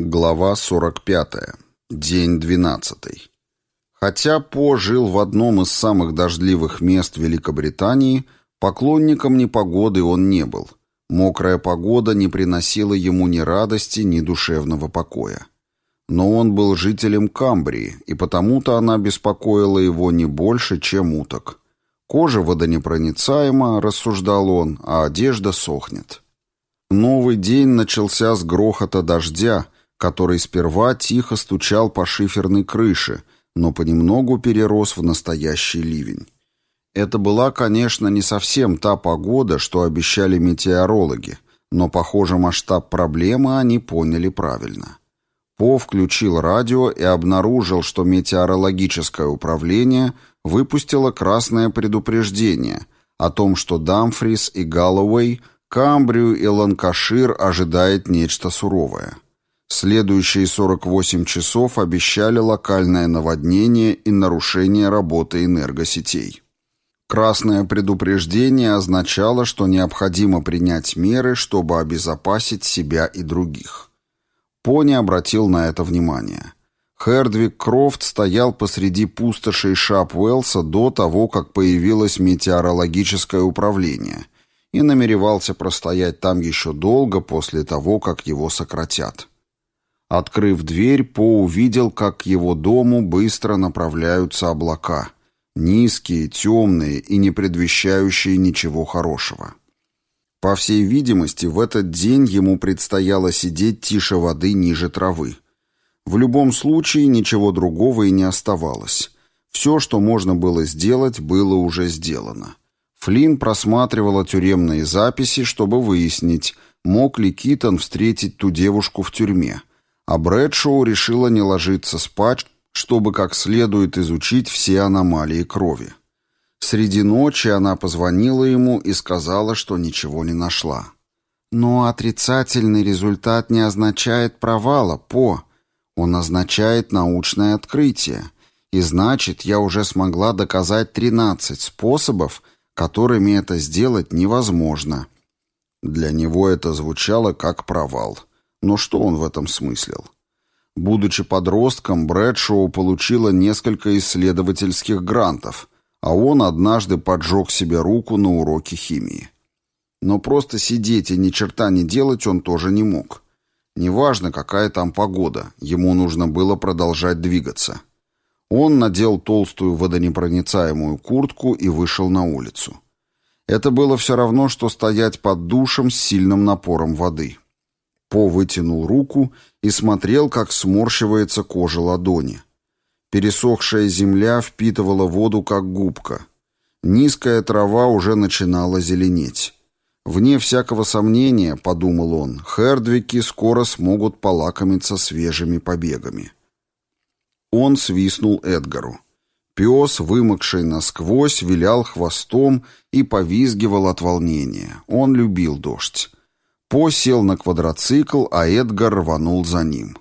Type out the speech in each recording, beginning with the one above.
Глава 45. День 12. Хотя По жил в одном из самых дождливых мест Великобритании, поклонником непогоды он не был. Мокрая погода не приносила ему ни радости, ни душевного покоя. Но он был жителем Камбрии, и потому-то она беспокоила его не больше, чем уток. Кожа водонепроницаема, рассуждал он, а одежда сохнет. Новый день начался с грохота дождя, который сперва тихо стучал по шиферной крыше, но понемногу перерос в настоящий ливень. Это была, конечно, не совсем та погода, что обещали метеорологи, но, похоже, масштаб проблемы они поняли правильно. По включил радио и обнаружил, что метеорологическое управление выпустило красное предупреждение о том, что Дамфрис и Галлоуэй, Камбрию и Ланкашир ожидает нечто суровое. Следующие 48 часов обещали локальное наводнение и нарушение работы энергосетей. Красное предупреждение означало, что необходимо принять меры, чтобы обезопасить себя и других. Пони обратил на это внимание. Хердвиг Крофт стоял посреди пустошей Шапвелса до того, как появилось метеорологическое управление, и намеревался простоять там еще долго после того, как его сократят. Открыв дверь, По увидел, как к его дому быстро направляются облака. Низкие, темные и не предвещающие ничего хорошего. По всей видимости, в этот день ему предстояло сидеть тише воды ниже травы. В любом случае, ничего другого и не оставалось. Все, что можно было сделать, было уже сделано. Флинн просматривала тюремные записи, чтобы выяснить, мог ли Китон встретить ту девушку в тюрьме – а Брэдшоу решила не ложиться спать, чтобы как следует изучить все аномалии крови. Среди ночи она позвонила ему и сказала, что ничего не нашла. Но отрицательный результат не означает провала, По. Он означает научное открытие. И значит, я уже смогла доказать 13 способов, которыми это сделать невозможно. Для него это звучало как провал. Но что он в этом смыслил? Будучи подростком, Брэдшоу получила несколько исследовательских грантов, а он однажды поджег себе руку на уроке химии. Но просто сидеть и ни черта не делать он тоже не мог. Неважно, какая там погода, ему нужно было продолжать двигаться. Он надел толстую водонепроницаемую куртку и вышел на улицу. Это было все равно, что стоять под душем с сильным напором воды. По вытянул руку и смотрел, как сморщивается кожа ладони. Пересохшая земля впитывала воду, как губка. Низкая трава уже начинала зеленеть. Вне всякого сомнения, подумал он, хердвики скоро смогут полакомиться свежими побегами. Он свистнул Эдгару. Пес, вымокший насквозь, вилял хвостом и повизгивал от волнения. Он любил дождь. По сел на квадроцикл, а Эдгар рванул за ним.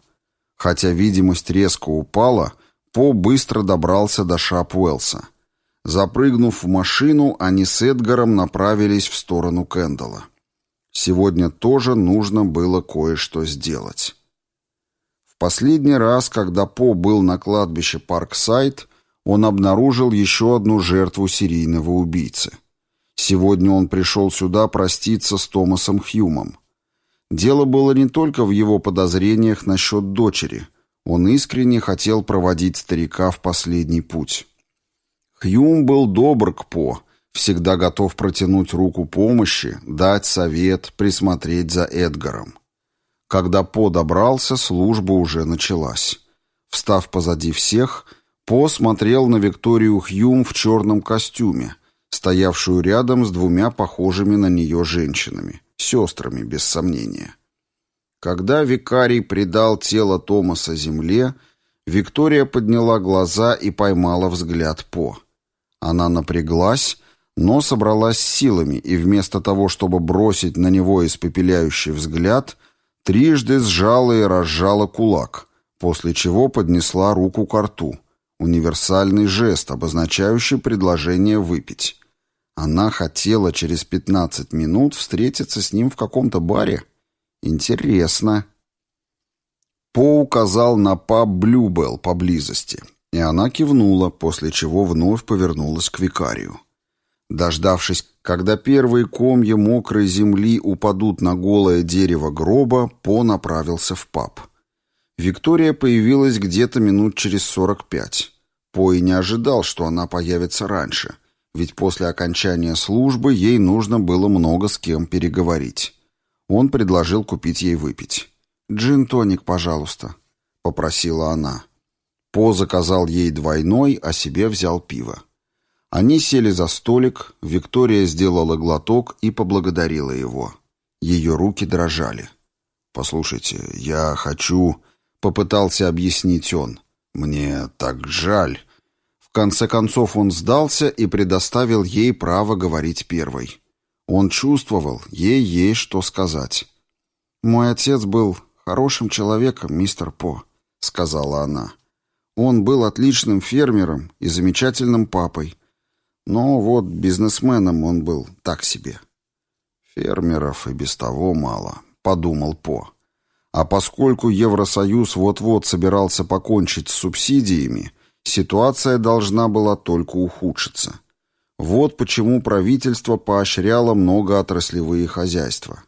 Хотя видимость резко упала, По быстро добрался до Шапуэлса. Запрыгнув в машину, они с Эдгаром направились в сторону Кэндала. Сегодня тоже нужно было кое-что сделать. В последний раз, когда По был на кладбище Парксайд, он обнаружил еще одну жертву серийного убийцы. Сегодня он пришел сюда проститься с Томасом Хьюмом. Дело было не только в его подозрениях насчет дочери. Он искренне хотел проводить старика в последний путь. Хьюм был добр к По, всегда готов протянуть руку помощи, дать совет, присмотреть за Эдгаром. Когда По добрался, служба уже началась. Встав позади всех, По смотрел на Викторию Хьюм в черном костюме, стоявшую рядом с двумя похожими на нее женщинами сестрами, без сомнения. Когда викарий предал тело Томаса земле, Виктория подняла глаза и поймала взгляд По. Она напряглась, но собралась силами и вместо того, чтобы бросить на него испепеляющий взгляд, трижды сжала и разжала кулак, после чего поднесла руку к рту. Универсальный жест, обозначающий предложение выпить. Она хотела через пятнадцать минут встретиться с ним в каком-то баре. Интересно. По указал на паб Блюбелл поблизости, и она кивнула, после чего вновь повернулась к викарию. Дождавшись, когда первые комья мокрой земли упадут на голое дерево гроба, По направился в паб. Виктория появилась где-то минут через сорок пять. По и не ожидал, что она появится раньше, ведь после окончания службы ей нужно было много с кем переговорить. Он предложил купить ей выпить. «Джин-тоник, пожалуйста», — попросила она. По заказал ей двойной, а себе взял пиво. Они сели за столик, Виктория сделала глоток и поблагодарила его. Ее руки дрожали. «Послушайте, я хочу...» — попытался объяснить он. «Мне так жаль». Конце концов он сдался и предоставил ей право говорить первой. Он чувствовал, ей есть что сказать. «Мой отец был хорошим человеком, мистер По», — сказала она. «Он был отличным фермером и замечательным папой». Но вот бизнесменом он был так себе. Фермеров и без того мало, подумал По. А поскольку Евросоюз вот-вот собирался покончить с субсидиями, ситуация должна была только ухудшиться. Вот почему правительство поощряло многоотраслевые хозяйства.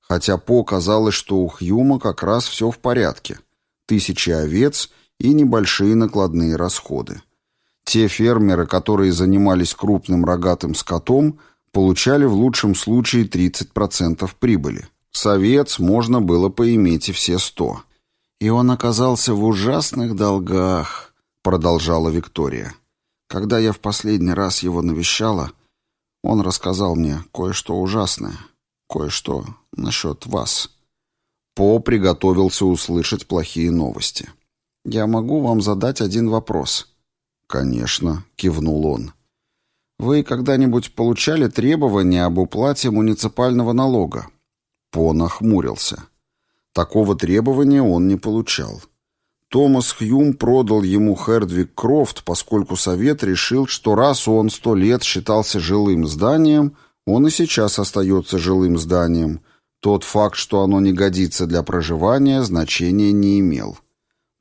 Хотя По казалось, что у Хьюма как раз все в порядке. Тысячи овец и небольшие накладные расходы. Те фермеры, которые занимались крупным рогатым скотом, получали в лучшем случае 30% прибыли. Совец можно было поиметь и все 100. «И он оказался в ужасных долгах», — продолжала Виктория. «Когда я в последний раз его навещала, он рассказал мне кое-что ужасное, кое-что насчет вас». По приготовился услышать плохие новости. «Я могу вам задать один вопрос?» «Конечно», — кивнул он. «Вы когда-нибудь получали требования об уплате муниципального налога?» По нахмурился. Такого требования он не получал. Томас Хьюм продал ему Хердвиг Крофт, поскольку совет решил, что раз он сто лет считался жилым зданием, он и сейчас остается жилым зданием. Тот факт, что оно не годится для проживания, значения не имел.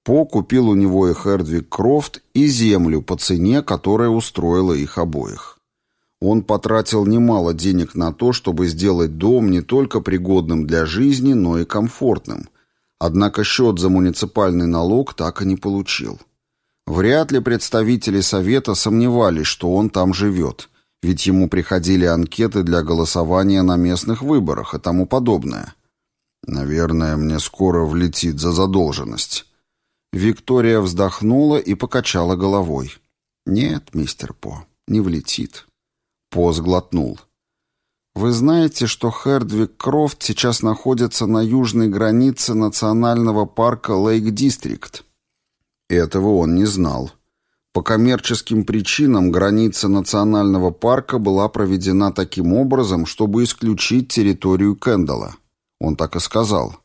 По купил у него и Хердвиг Крофт, и землю по цене, которая устроила их обоих. Он потратил немало денег на то, чтобы сделать дом не только пригодным для жизни, но и комфортным. Однако счет за муниципальный налог так и не получил. Вряд ли представители Совета сомневались, что он там живет, ведь ему приходили анкеты для голосования на местных выборах и тому подобное. «Наверное, мне скоро влетит за задолженность», Виктория вздохнула и покачала головой. «Нет, мистер По, не влетит». По сглотнул. «Вы знаете, что Хердвиг Крофт сейчас находится на южной границе национального парка Лейк-Дистрикт?» Этого он не знал. По коммерческим причинам граница национального парка была проведена таким образом, чтобы исключить территорию Кэндалла. Он так и сказал.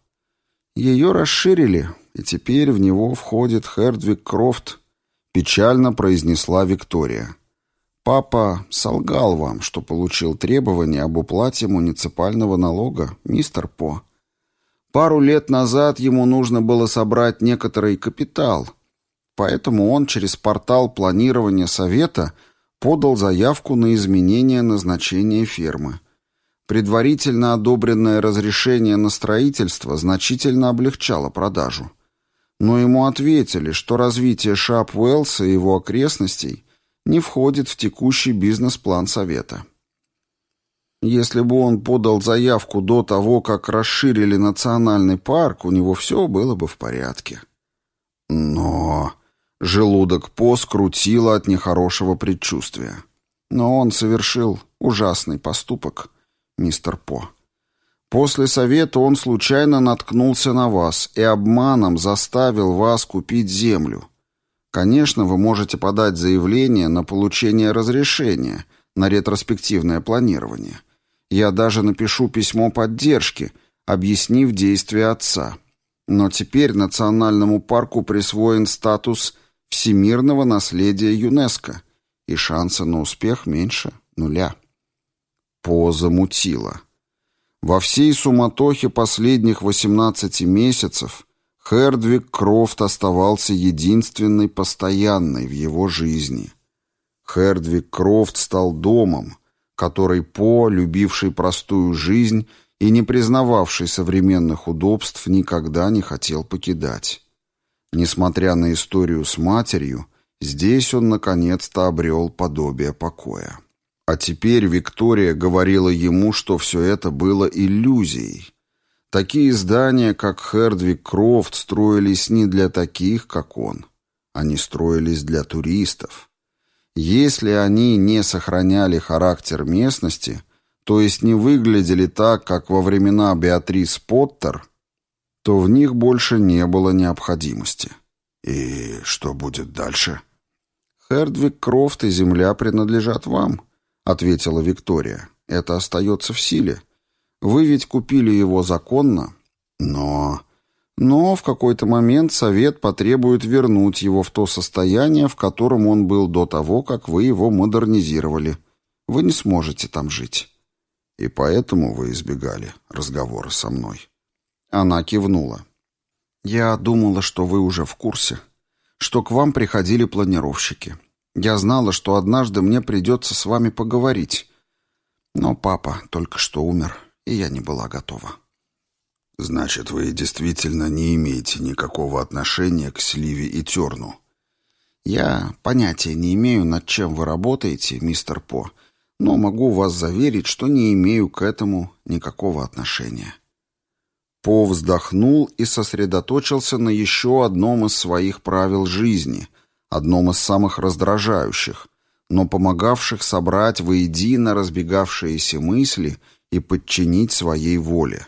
Ее расширили, и теперь в него входит Хердвиг Крофт», — печально произнесла Виктория. «Папа солгал вам, что получил требование об уплате муниципального налога, мистер По. Пару лет назад ему нужно было собрать некоторый капитал, поэтому он через портал планирования совета подал заявку на изменение назначения фермы». Предварительно одобренное разрешение на строительство значительно облегчало продажу. Но ему ответили, что развитие Шап-Уэллса и его окрестностей не входит в текущий бизнес-план Совета. Если бы он подал заявку до того, как расширили национальный парк, у него все было бы в порядке. Но желудок По скрутило от нехорошего предчувствия. Но он совершил ужасный поступок, мистер По. После совета он случайно наткнулся на вас и обманом заставил вас купить землю. Конечно, вы можете подать заявление на получение разрешения на ретроспективное планирование. Я даже напишу письмо поддержки, объяснив действия отца. Но теперь национальному парку присвоен статус всемирного наследия ЮНЕСКО, и шанса на успех меньше нуля. Поза мутила. Во всей суматохе последних 18 месяцев Хердвиг Крофт оставался единственной постоянной в его жизни. Хердвиг Крофт стал домом, который По, любивший простую жизнь и не признававший современных удобств, никогда не хотел покидать. Несмотря на историю с матерью, здесь он наконец-то обрел подобие покоя. А теперь Виктория говорила ему, что все это было иллюзией. Такие здания, как Хердвиг Крофт, строились не для таких, как он. Они строились для туристов. Если они не сохраняли характер местности, то есть не выглядели так, как во времена Беатрис Поттер, то в них больше не было необходимости. И что будет дальше? Хердвиг Крофт и земля принадлежат вам, ответила Виктория. Это остается в силе. Вы ведь купили его законно, но... Но в какой-то момент совет потребует вернуть его в то состояние, в котором он был до того, как вы его модернизировали. Вы не сможете там жить. И поэтому вы избегали разговора со мной. Она кивнула. «Я думала, что вы уже в курсе, что к вам приходили планировщики. Я знала, что однажды мне придется с вами поговорить. Но папа только что умер, и я не была готова». «Значит, вы действительно не имеете никакого отношения к Сливе и Терну?» «Я понятия не имею, над чем вы работаете, мистер По, но могу вас заверить, что не имею к этому никакого отношения». По вздохнул и сосредоточился на еще одном из своих правил жизни, одном из самых раздражающих, но помогавших собрать воедино разбегавшиеся мысли и подчинить своей воле.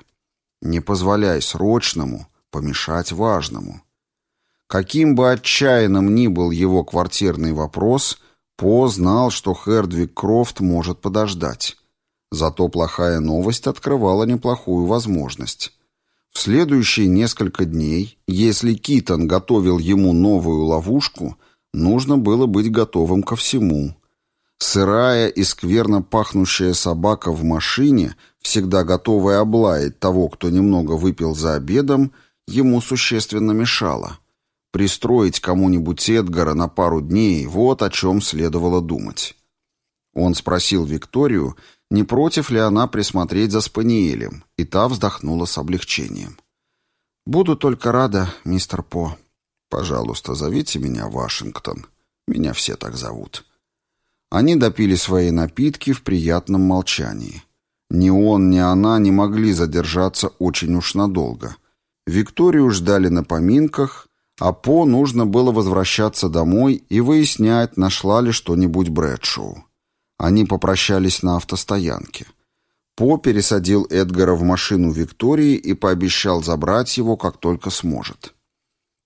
Не позволяй срочному помешать важному. Каким бы отчаянным ни был его квартирный вопрос, По знал, что Хердвиг Крофт может подождать. Зато плохая новость открывала неплохую возможность. В следующие несколько дней, если Китон готовил ему новую ловушку, нужно было быть готовым ко всему. Сырая и скверно пахнущая собака в машине, всегда готовая облаять того, кто немного выпил за обедом, ему существенно мешала. Пристроить кому-нибудь Эдгара на пару дней – вот о чем следовало думать. Он спросил Викторию, не против ли она присмотреть за Спаниелем, и та вздохнула с облегчением. «Буду только рада, мистер По. Пожалуйста, зовите меня Вашингтон. Меня все так зовут». Они допили свои напитки в приятном молчании. Ни он, ни она не могли задержаться очень уж надолго. Викторию ждали на поминках, а По нужно было возвращаться домой и выяснять, нашла ли что-нибудь Брэдшоу. Они попрощались на автостоянке. По пересадил Эдгара в машину Виктории и пообещал забрать его, как только сможет.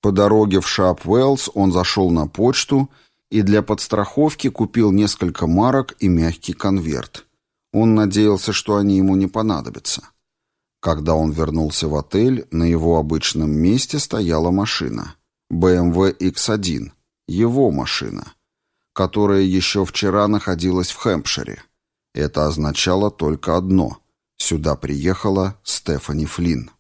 По дороге в Шапвеллс он зашел на почту и для подстраховки купил несколько марок и мягкий конверт. Он надеялся, что они ему не понадобятся. Когда он вернулся в отель, на его обычном месте стояла машина. BMW X1. Его машина которая еще вчера находилась в Хэмпшире. Это означало только одно – сюда приехала Стефани Флинн.